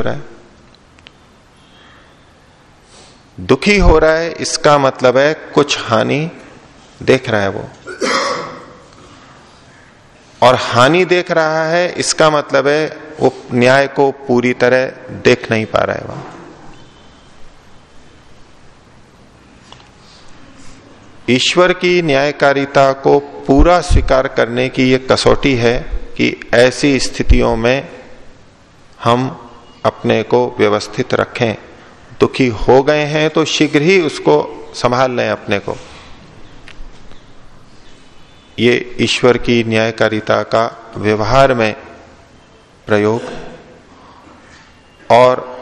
हो रहा है। दुखी हो रहा है, इसका मतलब है कुछ हानि देख रहा है वो। और हानि देख रहा है, इसका मतलब है वो न्याय को पूरी तरह देख नहीं पा रहा है वह ईश्वर की न्यायकारिता को पूरा स्वीकार करने की यह कसौटी है कि ऐसी स्थितियों में हम अपने को व्यवस्थित रखें। दुखी हो गए हैं तो शीघ्र ही उसको संभाल लें अपने को। ये ईश्वर की न्यायकारिता का व्यवहार में प्रयोग। और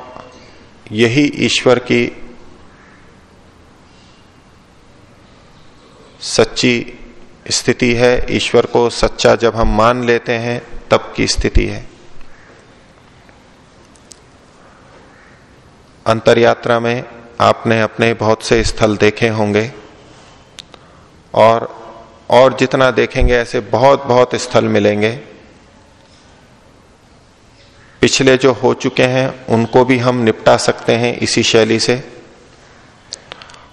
यही ईश्वर की सच्ची स्थिति है। ईश्वर को सच्चा जब हम मान लेते हैं, तब की स्थिति है। अंतर यात्रा में आपने अपने बहुत से स्थल देखे होंगे और और जितना देखेंगे ऐसे बहुत बहुत स्थल मिलेंगे। पिछले जो हो चुके हैं, उनको भी हम निपटा सकते हैं इसी शैली से।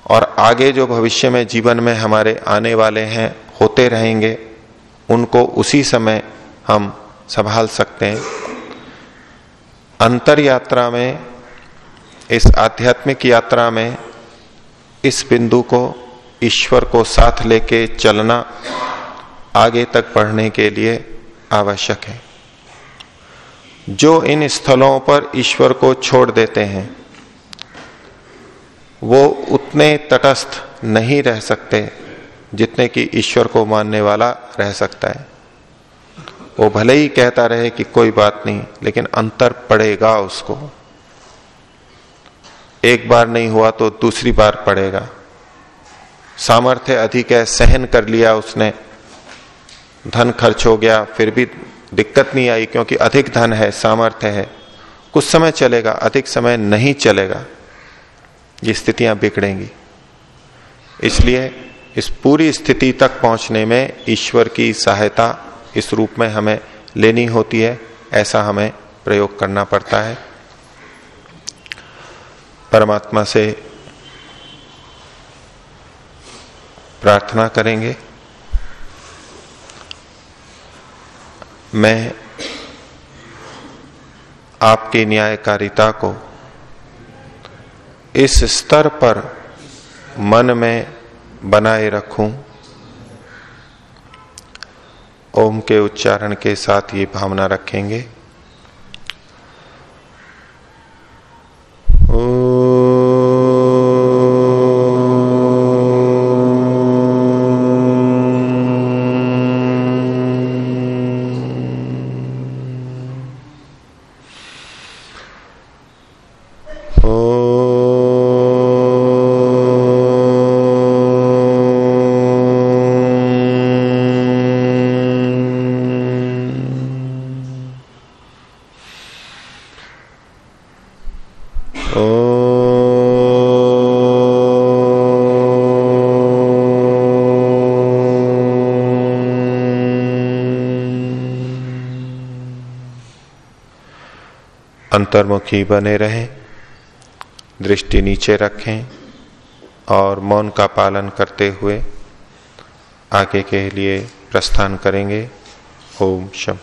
और आगे जो भविष्य में जीवन में हमारे आने वाले हैं, होते रहेंगे, उनको उसी समय हम संभाल सकते हैं। अंतर यात्रा में इस आध्यात्मिक यात्रा में इस बिंदु को, ईश्वर को साथ लेके चलना आगे तक बढ़ने के लिए आवश्यक है। जो इन स्थलों पर ईश्वर को छोड़ देते हैं, वो उतने तटस्थ नहीं रह सकते जितने कि ईश्वर को मानने वाला रह सकता है। वो भले ही कहता रहे कि कोई बात नहीं, लेकिन अंतर पड़ेगा उसको। एक बार नहीं हुआ तो दूसरी बार पड़ेगा सामर्थ्य अधिक है, सहन कर लिया उसने। धन खर्च हो गया, फिर भी दिक्कत नहीं आई क्योंकि अधिक धन है, सामर्थ्य है। कुछ समय चलेगा, अधिक समय नहीं चलेगा। ये स्थितियाँ बिगड़ेंगी। इसलिए इस पूरी स्थिति तक पहुँचने में ईश्वर की सहायता इस रूप में हमें लेनी होती है, ऐसा हमें प्रयोग करना पड़ता है। परमात्मा से प्रार्थना करेंगे। मैं आपकी न्यायकारिता को इस स्तर पर मन में बनाए रखूँ। ओम के उच्चारण के साथ ये भावना रखेंगे। अंतर्मुखी बने रहें, दृष्टि नीचे रखें और मौन का पालन करते हुए आगे के लिए प्रस्थान करेंगे। ओम शम